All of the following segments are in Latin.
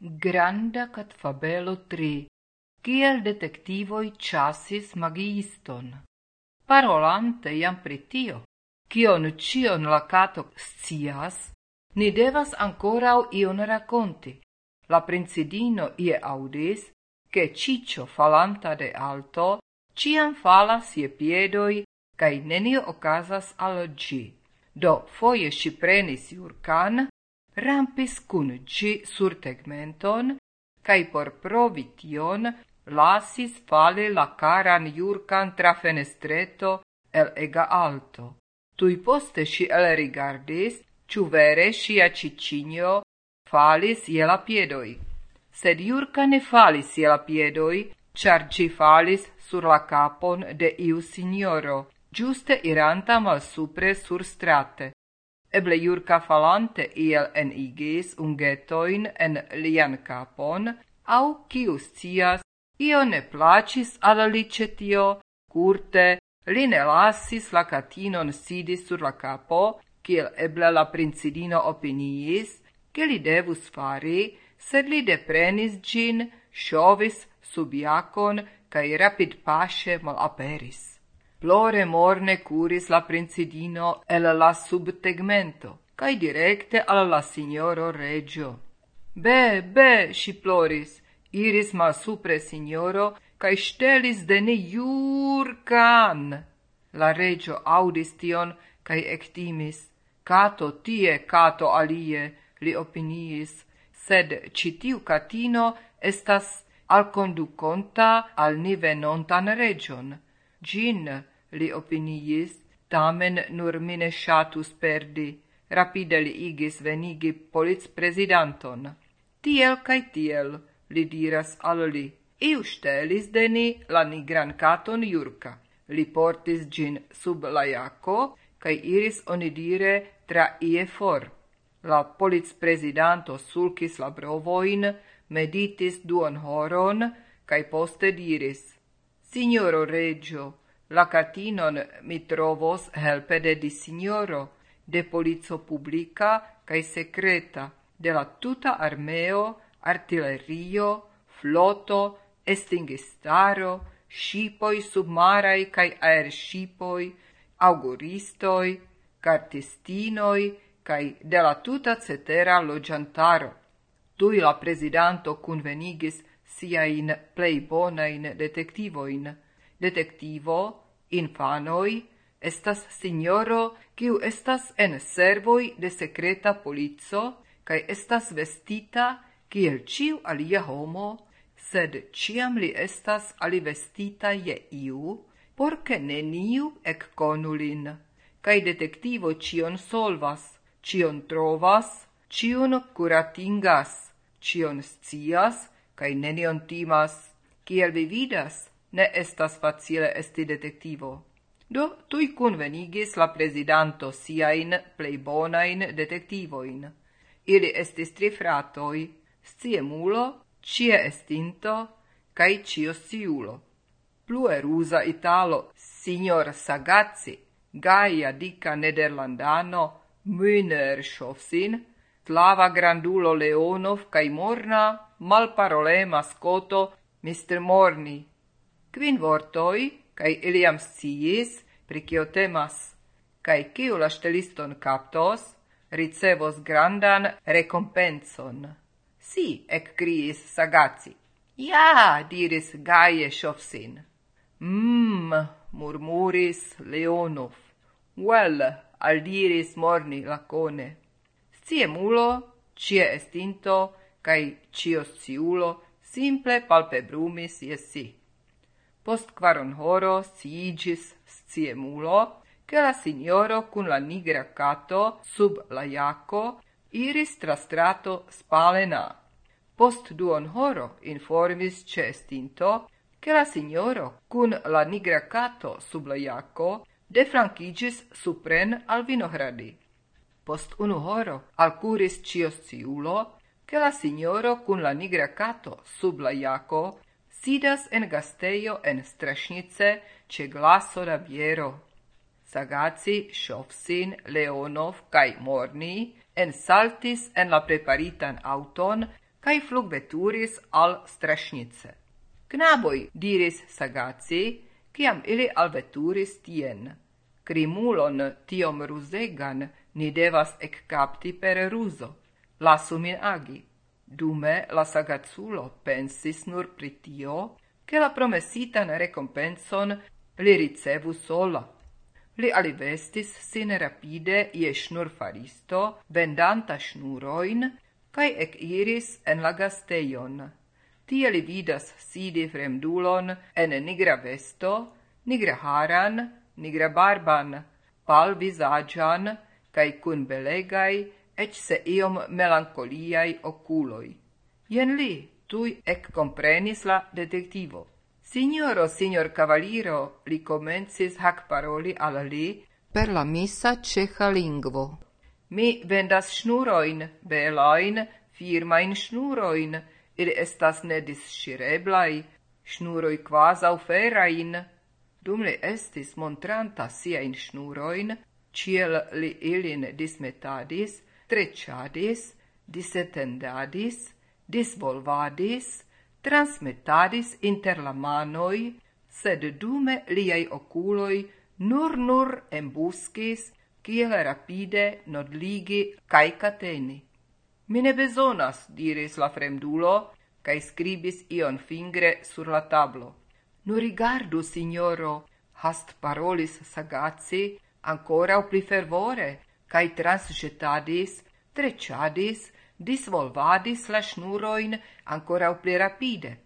Granda cat fabelo tri, kiel detectivoi chassis magiston. Parolante iam pritio, kion cion la scias, ni devas ancorau ion raconti. La princidino ie audis, che ciccio falanta de alto, ciam fala sie piedoi, cae nenio ocasas al gi. Do foie si prenis iurcan, rampis cun gi sur tegmenton, cae por provition lasis fale la caran iurcan tra fenestreto el ega alto. Tui poste si el rigardis, ciu vere sia cicinio falis iela piedoi. Sed iurca ne falis iela piedoi, char falis sur la capon de iu signoro, giuste iranta mal supre sur strate. Eble Jurka falante iel enigis ungetoin en lian capon, au cius cias, io ne placis ala licetio, curte li ne lasis la catinon sidi sur la capo, kiel eble la princidino opiniis, che li devus fari, sed li deprenis gin, shovis subiacon, cae rapid pace malaperis. Plore morne curis la princidino el la subtegmento, cae directe al la signoro regio. Be, be, si ploris, iris mal supre signoro, cae stelis de ne can. La regio audis tion, cae ectimis, cato tie, cato alie, li opiniis, sed citiu catino estas al conduconta al ni venontan region Gin, li opiniis, tamen nur mine shatus perdi, rapide li igis venigi polic presidanton. Tiel cae tiel, li diras al li, iu stelis deni la nigran caton jurca. Li portis gin sub la jaco, cae iris onidire tra ie for. La polic presidanto sulcis la brovoin, meditis duon horon, cae poste diris, Signoro Reggio, la catinon mi trovos helpede di signoro, de polizo publica cae secreta, de la tuta armeo, artillerio, floto, estingistaro, shipoi submarai cae aershipoi, auguristoi, cartistinoi, cae de la tuta cetera logiantaro. Tui la presidanto convenigis sia in plei bonain detectivoin. Detectivo, infanoi, estas signoro, kiu estas en servoi de secreta polizzo, kai estas vestita, kiel ciu alia homo, sed ciam li estas alivestita je iu, porce neniu ec conulin. kai detectivo cion solvas, cion trovas, cion curatingas, cion scias, cae nenion timas, kiel vi vidas, ne estas facile esti detectivo. Do, tui convenigis la presidanto siain plei bonain detectivoin. Ili estis tri fratoi, sciemulo, cie estinto, cae cio siulo. Plue rusa italo, signor Sagazzi, gaia dica nederlandano, Müner Schofsin, slava grandulo Leonov cae morna malparolema scoto Mr. Morni. Quin vortoi, cae iliam sciis, pricio temas, cae ciu la steliston captos, ricevos grandan recompenson. Si, ec criis sagaci. Ja, diris gaie Shofsin. Mmm, murmuris Leonov. Well, al diris morni lacone. Sciemulo, cie estinto, cae cio sciulo simple palpebrumis je. Post quaron horo sciigis sciemulo, che la signoro cun la nigra cato sub la jaco iris tra strato spalena. Post duon horo informis cestinto che la signoro cun la nigra cato sub la jaco defrancigis supren al vinohradi. Post unu horo alcuris cios ciulo, che la signoro cun la nigra cato sub la jaco sidas en gasteio en strašnice ce glaso da viero. Sagaci, Šofsin, Leonov kaj Morni en saltis en la preparitan auton kaj flugveturis al strašnice. Knaboj, diris Sagaci, kiam ili alveturis tien. Krimulon tiom ruzegan ni devas eccapti per ruzo lasu min agi. Dume la sagazulo pensis nur pritio, che la promesitan recompenson li ricevu sola. Li alivestis sin rapide ie snurfaristo, vendanta snuroin, cae ec iris en la gasteion. Tie li vidas sidi fremdulon en nigra vesto, nigra haran, nigra barban, pal visagian, cae cun belegai, ec se iom melancoliai oculoi. Ien li, tui ec comprenis la detectivo. Signoro, signor cavaliro, li comencis hac paroli al li per la missa ceha lingvo. Mi vendas schnuroin, beloin, firmain schnuroin, ili estas nediscireblai, schnuroi quasau ferain. Dum li estis montranta siain schnuroin, ciel li ilin dismetadis, trecciadis, disetendadis, disvolvadis, transmetadis inter la manoi, sed dume liei oculoi nur nur embuscis, kiel rapide nodligi cae cateni. Mi ne besonas, diris la fremdulo, cae scribis ion fingre sur la tablo. Nu rigardu, signoro, hast parolis sagaci, ancora o pli fervore, cae transjetadis, trecciadis, disvolvadis la snuroin ancora pli rapide.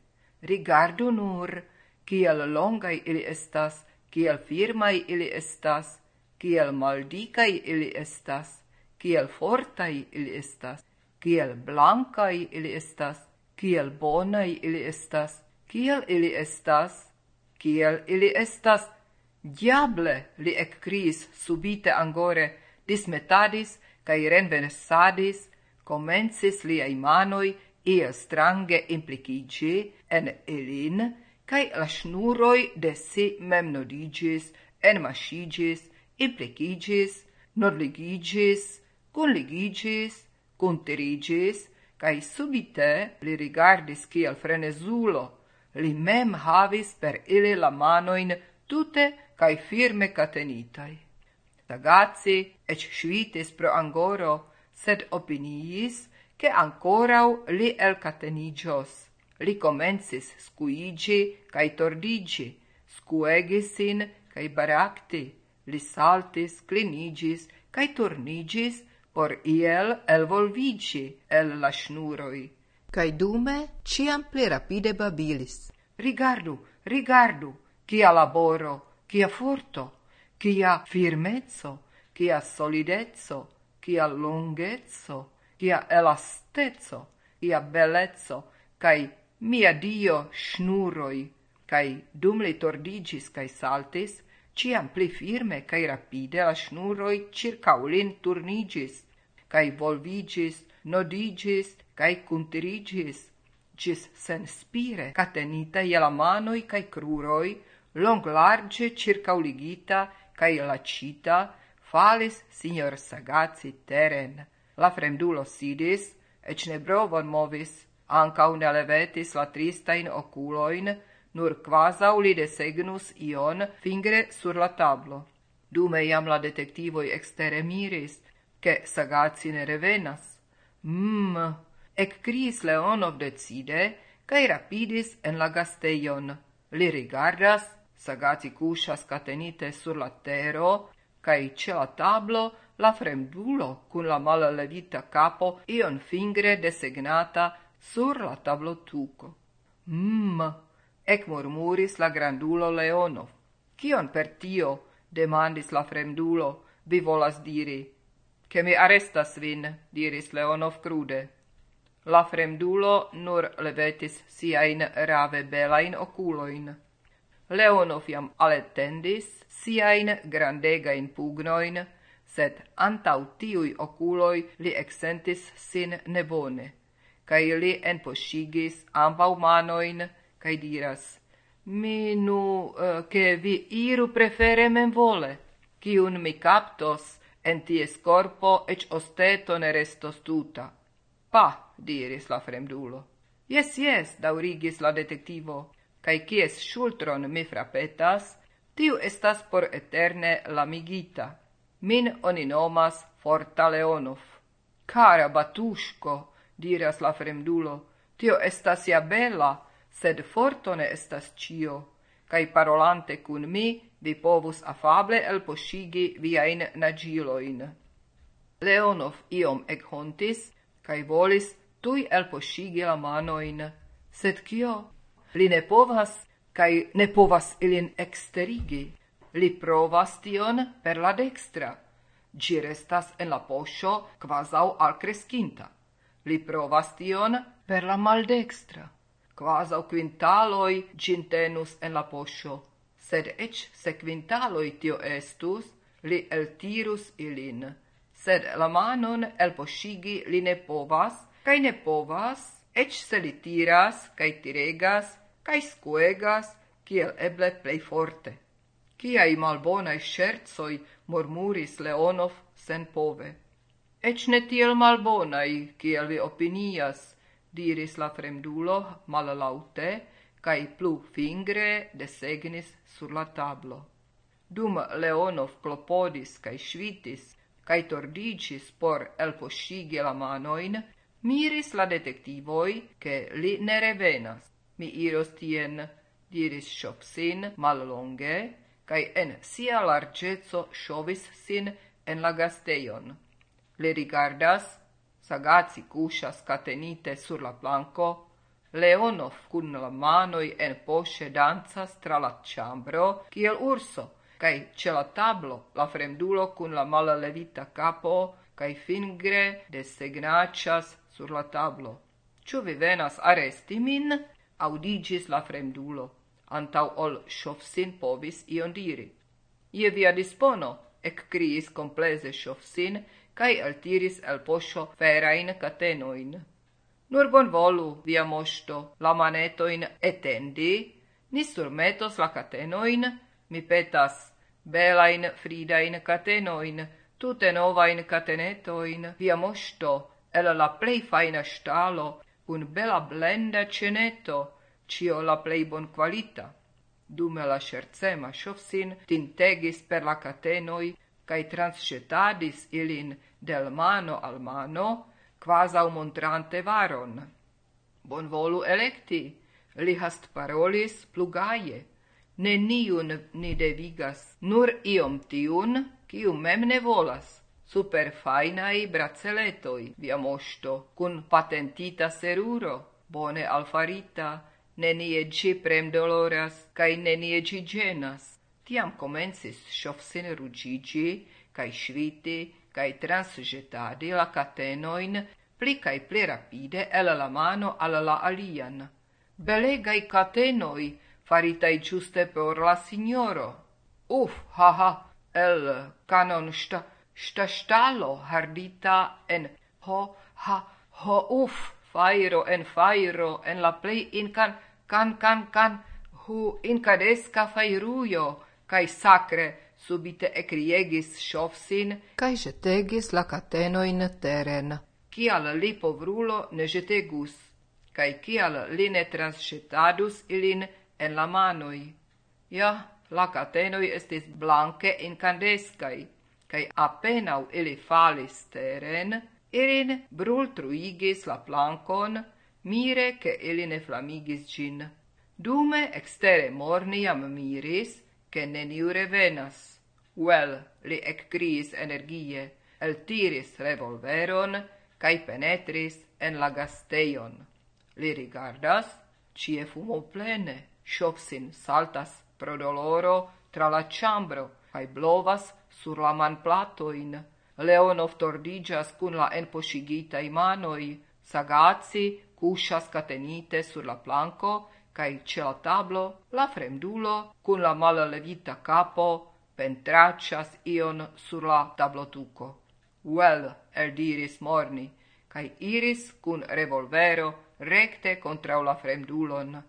Rigardu nur, kiel longai ili estas, kiel firmai ili estas, kiel maldicai ili estas, kiel fortai ili estas, kiel blancai ili estas, kiel bonai ili estas, kiel ili estas, kiel ili estas. Diable, li eccriis subite angore, dismetadis cae renvenesadis, comencis liai manoi ia strange implicigi en elin, cae la snuroi de si memnodigis, enmasigis, implicigis, nodligigis, conligigis, conterigis, cae subite li rigardis ciel frenesulo, li mem havis per ili la manoin tute cae firme catenitai tagazi ec scivitis pro angoro, sed opiniis che ancorau li elcatenigios. Li comensis scuigi cae tordigi, scuegis sin cae baracti, li saltis, clinigis, cae turnigis, por iel elvolvigi el la snuroi. Cae dume ciam pli rapide babilis. Rigardu, rigardu, cia laboro, cia furto, Cia firmezzo, cia solidezzo, cia longezzo, cia elastezzo, cia bellezzo, cae mia Dio snuroi, cae dum li tordigis cae saltis, ciam pli firme cae rapide la snuroi circaulin turnigis, cae volvigis, nodigis, cae cuntirigis, cis senspire catenita iela manoi cae cruroi, long large circauligita, cae lacita, falis signor Sagaci teren. La fremdulo sidis, ec ne brovon movis, ancau ne levetis la tristain oculoin, nur quasau li desegnus ion fingre sur la tablo. Dume iam la detectivoi extere miris, che Sagaci ne revenas. Mmm, ec cris Leonov decide, cae rapidis en la gasteion. Li rigardas, Sagaci cuscia scatenite sur la tero, cae ce la tablo la fremdulo cun la mala levita capo ion fingre designata sur la tablo tuco. Mmm, ec murmuris la grandulo Leonov. Cion per tio? demandis la fremdulo, vi volas diri. Che mi arrestas vin, diris Leonov crude. La fremdulo nur levetis siain rave belain oculoin. Leonov iam aletendis siain grandegain pugnoin, sed antau tiui oculoi li exentis sin nebone, cae li enposigis ambau manoin, cae diras, mi nu, eh, uh, che vi iru prefere men vole, cium mi captos, en ties corpo ec osteto ne restos tuta. Pa, diris la fremdulo. Yes, yes, daurigis la detectivo, cae cies shultron mi frapetas, tiu estas por eterne lamigita. Min oni nomas Forta Leonov. Cara batushko, diras la fremdulo, tio estas ja bella, sed fortone estas cio, cae parolante cun mi vi povus afable el posigi viain nagiloin. Leonov iom eghontis, cae volis tui elpoŝigi la manoin, sed cio? Li ne povas, cae ne povas ilin exterigi. Li provas tion per la dextra. Gi restas en la poscio quasau alcrescinta. Li provas tion per la maldextra. Quasau quintaloi gintenus en la poscio. Sed ec se quintaloi tio estus, li eltirus ilin. Sed la manon el poshigi li ne povas, cae ne povas, ec se li tiras, cae tiregas, cae scuegas kiel eble plei forte. Ciai malbonai scherzoi murmuris Leonov sen pove. Ec ne tiel malbonai, kiel vi opinias, diris la fremdulo mal laute, cae plu fingre desegnis sur la tablo. Dum Leonov clopodis cae svitis, cae tordicis por elposcigi la manoin, miris la detectivoi che li ne revenas. Mi iros tien, diris Shopsin mallonge, cae en sia largezzo shovis sin en la gasteion. Le rigardas, sagazi cuscias catenite sur la planco, Leonov cun la manoi en posce danzas tra la ciambro, kiel urso, cae ce la tablo la fremdulo cun la mala levita capo, cae fingre desegnacias sur la tablo. Ciu vi venas aresti min? audigis la fremdulo, antau ol Shofsin povis ion diri. Ie via dispono, ec criis complese Shofsin, cae altiris el posho ferain catenoin. Nur bonvolu, via mosto, la manetoin etendi, ni surmetos la catenoin, mi petas, belain fridain catenoin, tute novain catenetoin, via mosto, el la plei faina stalo, cun bela blenda ceneto, cio la plei bon qualita. Dume la scherzema Shofsin tintegis per la catenoi cae transcetadis ilin del mano al mano, quasau montrante varon. Bon volu electi, li hast parolis plugaie, neniun ni devigas, nur iom tiun, kiu mem ne volas super fainai braceletoi via mosto, cun patentita seruro, bone alfarita, nenie ci premdoloras, cae nenie ci genas. Tiam comensis shofsin rugigi, cae sviti, cae transgetadi la catenoin pli cae pli rapide el la mano al la alian. Belegai catenoi, faritai giuste per la signoro. Uf, ha ha, el canon sta sta stalo hardita en ho ha ho uf fairo en fairo en la plei incan can can can hu incadesca fairujo kai sacre subite ecriegis shofsin kai jetegis la catenoin teren. Kial li povrulo ne jetegus kai kial li ne transcetadus ilin en la manoi. Ja la catenoi estis blanke incandescai cae apenau ili falis teren, ilin brultruigis la plancon, mire che ili ne flamigis gin. Dume extere morniam miris, che neniu revenas. Well, li ecgris energie, el tiris revolveron, cae penetris en la gasteion. Li rigardas, cie fumo plene, Shopsin saltas pro doloro tra la ciambro, cae blovas sur la manplatoin, Leonov tordigas cun la enposcigitai manoi, Sagazzi cuscias catenite sur la planco, cae ce la tablo, la fremdulo, cun la malalevita capo, pentracias ion sur la tablotuco. Well, erdiris morni, cae iris cun revolvero recte contra la fremdulon.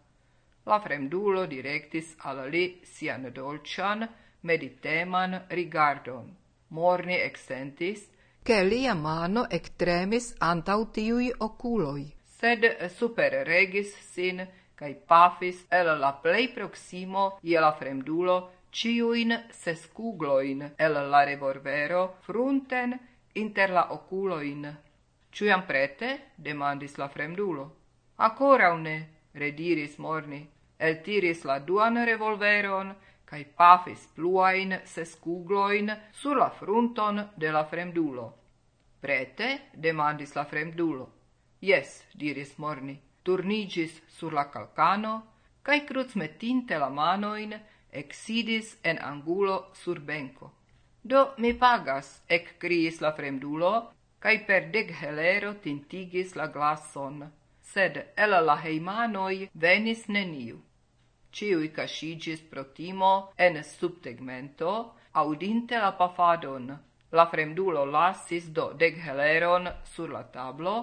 La fremdulo directis al li sian dolcian, mediteman rigardon. Morni exentis, che lia mano ectremis antau tiui oculoi. Sed super regis sin, cae pafis el la plei proximo ie la fremdulo ciuin sescugloin el la revolvero frunten inter la oculoin. Ciuiam prete? demandis la fremdulo. Ancora rediris Morni, el tiris la duan revolveron, cae pafis pluain ses cugloin sur la frunton de la fremdulo. Prete, demandis la fremdulo. Yes, diris Morni, turnigis sur la calcano, cae cruzmetinte la manoin, exidis en angulo sur benco. Do mi pagas, ec criis la fremdulo, cae per deg helero tintigis la glason, sed el la heimanoi venis neniu ciui casigis pro timo en subtegmento, audinte la pafadon. La fremdulo lasis do deg heleron sur la tablo,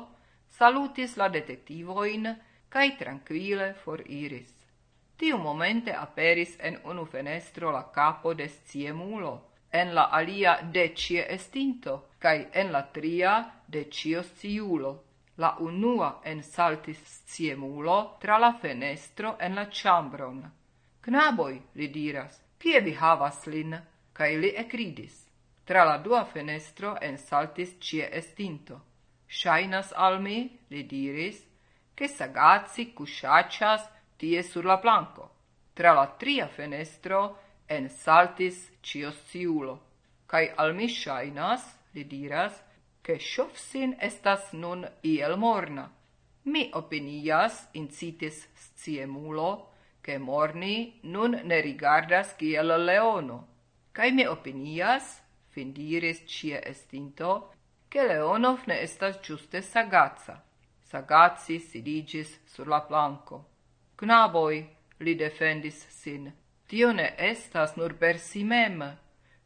salutis la detectivoin, cae tranquille for iris. Tiu momente aperis en unu fenestro la capo de sciemulo, en la alia de cie estinto, cae en la tria de cio sciulo la unua ensaltis sciemulo tra la fenestro en la ciambron. Knaboi, li diras, kie vi havas lin? Kaj li ekridis. Tra la dua fenestro en saltis cie estinto. Shainas al mi, li diris, che sagaci cusciaccias tie sur la planco. Tra la tria fenestro ensaltis cios ciulo. Cai al mi shainas, li diras, che shofsin estas nun iel morna. Mi opinias, incitis sciemulo, che morni nun ne rigardas kiel leono. Cai mi opinias, fin diris cie estinto, che Leonov ne estas giuste sagazza. Sagazzi sidigis sur la planco. Knaboi, li defendis sin, tio ne estas nur per si mem.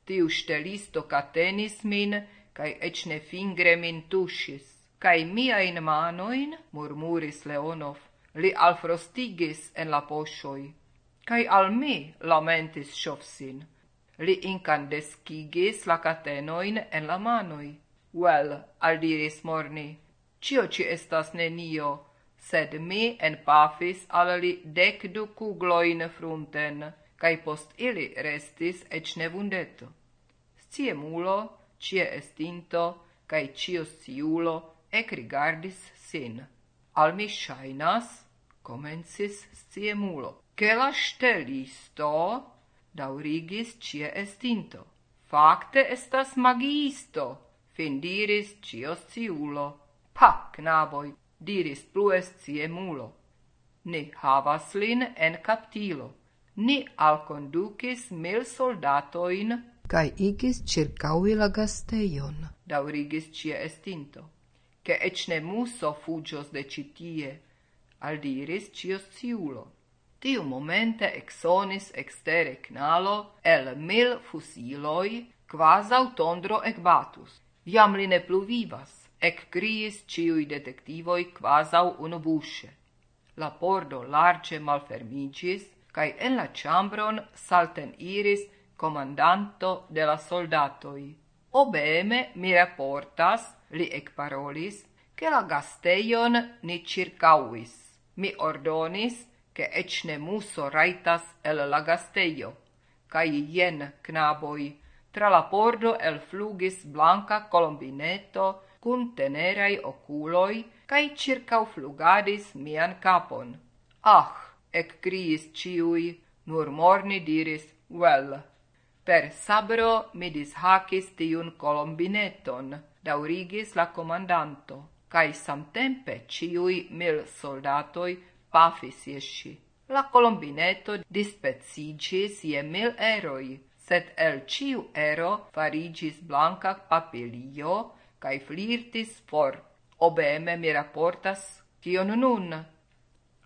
Tiu stelisto catenis min, cae ec ne fingre min tuŝis, cae miain manoin, murmuris Leonov, li alfrostigis en la poŝoj, cae al mi lamentis Shovsin, Li incandescigis la catenoin en la manoi. Well, al diris Morni, cio ci estas nenio, sed mi enpafis al li dec du cugloin frunten, cae post ili restis ec nevundeto. Sciemulo, cie estinto, cae cio siulo, ec rigardis sin. Al mi shainas, comensis sciemulo, che la stelisto daurigis cie estinto. Fakte estas magiisto, fin diris cio sciulo. Pa, knaboi, diris plues sciemulo. Ni havas lin en captilo. Ni alconducis mil soldatoin cae igis circaui la gastejon. Daurigis cia estinto, che eĉ ne muso fugios de citie, al diris cio ciulo. Tiu momente exonis ekstere knalo el mil fusiloj, autondro tondro ecbatus. Iam li ne plu vivas, ec criis ciui detectivoi quasau unu busce. La pordo large malfermigis, cae en la chambron salten iris comandanto de la soldatoi. Obeme mi raportas, li ecparolis, che la gasteion ni circauis. Mi ordonis, che ec ne muso raitas el la gasteio. cae jen, knaboi, tra la pordo el flugis blanca colombineto cun tenerai oculoi, cae circau flugadis mian capon. Ah, ec criis ciui, nur morni diris, well. Per sabro mi dishacis tiun colombineton, daurigis la comandanto, cae samtempe ciui mil soldatoi pafis iesci. La colombineto dispecigis ie mil eroi, sed el ciu ero farigis blanca papilio, cae flirtis for. Obeme mi raportas, cion nun.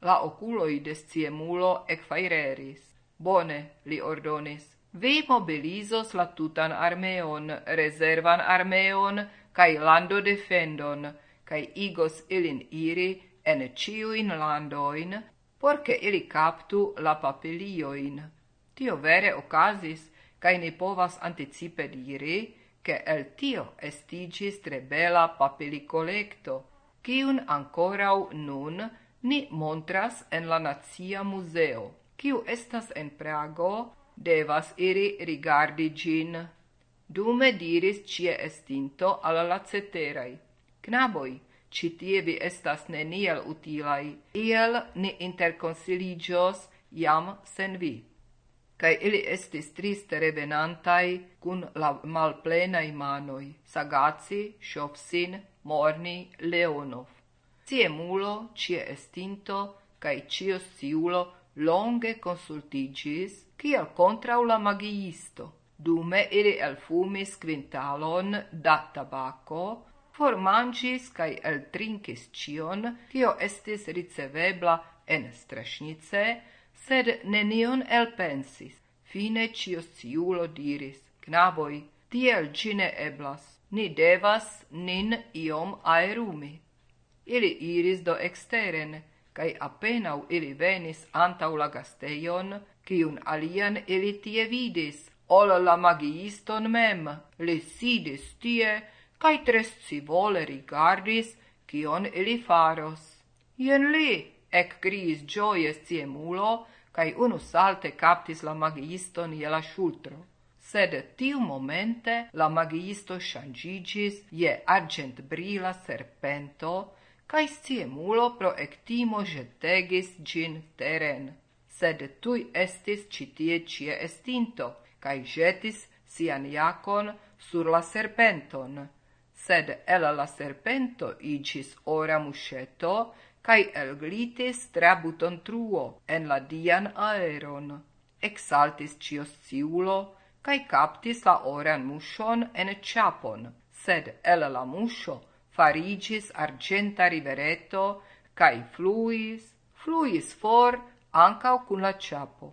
La oculoi de sciemulo ecfaireris. Bone, li ordonis, vi mobilizos la tutan armeon, rezervan armeon, cae lando defendon, cae igos ilin iri en ciuin landoin, porce ili captu la papilioin. Tio vere ocasis, cae ni povas anticipe diri, che el tio estigis tre bela papilicolecto, cium ancorau nun ni montras en la Nazia Museo, ciu estas en Prago devas iri rigardi gin. Dume diris cie estinto alla la ceterai. Knaboi, citie vi estas neniel utilai, iel ni interconsiligios jam sen vi. Kai ili estis triste revenantai kun la malplenai manoi, Sagaci, Shopsin, Morni, Leonov. Cie mulo, cie estinto, kai cio siulo longe consultigis, kiel contra la magiisto. Dume ili elfumis quintalon da tabaco, formangis cae eltrincis cion, cio estis ricevebla en strešnice, sed nenion elpensis. Fine cio ciulo diris, knaboi, tiel cine eblas, ni devas nin iom aerumi. Ili iris do exteren, cae apenau ili venis antau la gasteion, cium alian ili tie vidis, ol la magiiston mem, li sidis tie, cae trescivole rigardis, cion ili faros. Ien li, ec gris gioies cie mulo, cae unu salte captis la magiiston je la shultro. Sed tiu momente la magiisto shangigis je argent brila serpento, cae sciemulo pro ectimo jetegis gin teren, sed tui estis citie cie estinto, cae jetis sian iacon sur la serpenton, sed el la serpento igis ora musceto, cae elglitis tra buton truo en la dian aeron. Exaltis cios ciulo, cae captis la oran mushon en ciapon, sed el la muso farigis argenta rivereto, cae fluis, fluis for ancau cun la ciapo.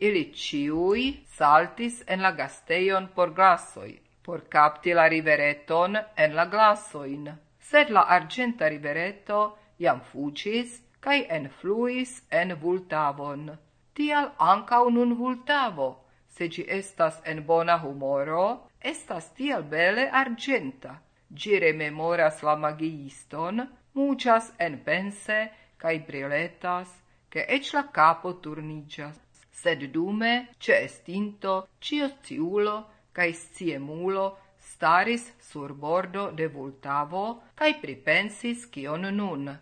Ili ciui saltis en la gasteion por glassoi, por capti la rivereton en la glassoin, sed la argenta rivereto iam fugis, cae enfluis en vultavon. Tial ancau nun vultavo, se gi estas en bona humoro, estas tial bele argenta, gi rememoras la magiiston, muchas en pense, cae briletas, che ec la capo turnigas, sed dume, ce estinto, cio ciulo, cae sciemulo, staris sur bordo de vultavo, cae pripensis cion nun.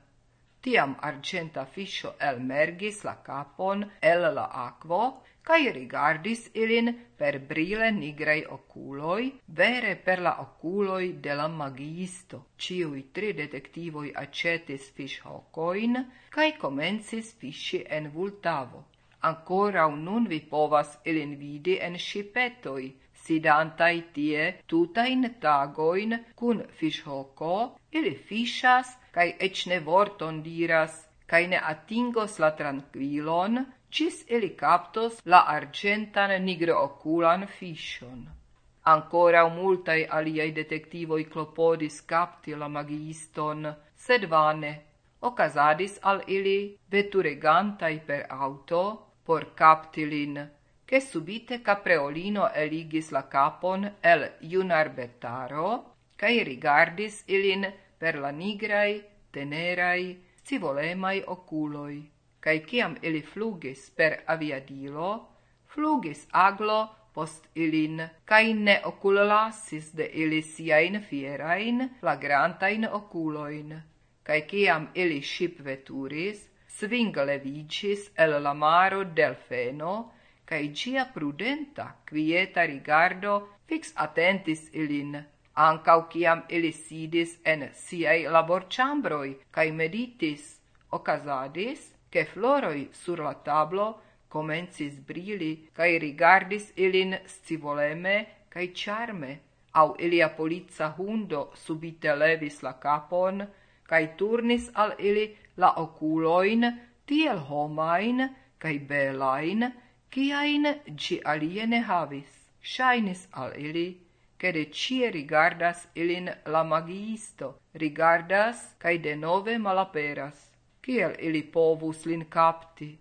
Tiam argenta fiscio elmergis la capon el la aquo, cae rigardis ilin per brile nigrei oculoi, vere per la oculoi de la magiisto. Ciui tri detectivoi acetis fishhocoin, cae comensis fisci en vultavo. Ancora nun vi povas ilin vidi en shipetoi, sidantai tie tutain tagoin cun fishhoco, ili fishas, cae ecne vorton diras, cae ne atingos la tranquilon, cis ili captos la argentan nigrooculan fishon. Ancora multai aliei detectivoi clopodis capti la magiiston, sed vane, ocasadis al ili veturegantai per auto por captilin, che subite capreolino eligis la capon el iunarbettaro, cae rigardis ilin per la nigrai, tenerai, civolemai oculoi cae ciam ili flugis per aviadilo, flugis aglo post ilin, cae ne oculolassis de ili siain fierain, flagrantain oculoin. Cae ciam ili ship veturis, svingle vicis el la maro delfeno, cae gia prudenta, quieta rigardo fix attentis ilin, ancau ciam ili sidis en siei laborcambroi, cae meditis, ocasadis, che floroi sur la tablo comencis brili, cae rigardis ilin scivoleme cae charme, au ilia polizza hundo subite levis la capon, cae turnis al ili la oculoin, tiel homain, cae belain, ciain gi aliene havis. Shainis al ili, che de cie rigardas ilin la magiisto, rigardas cae de nove malaperas. Ciel ili povus lin capti?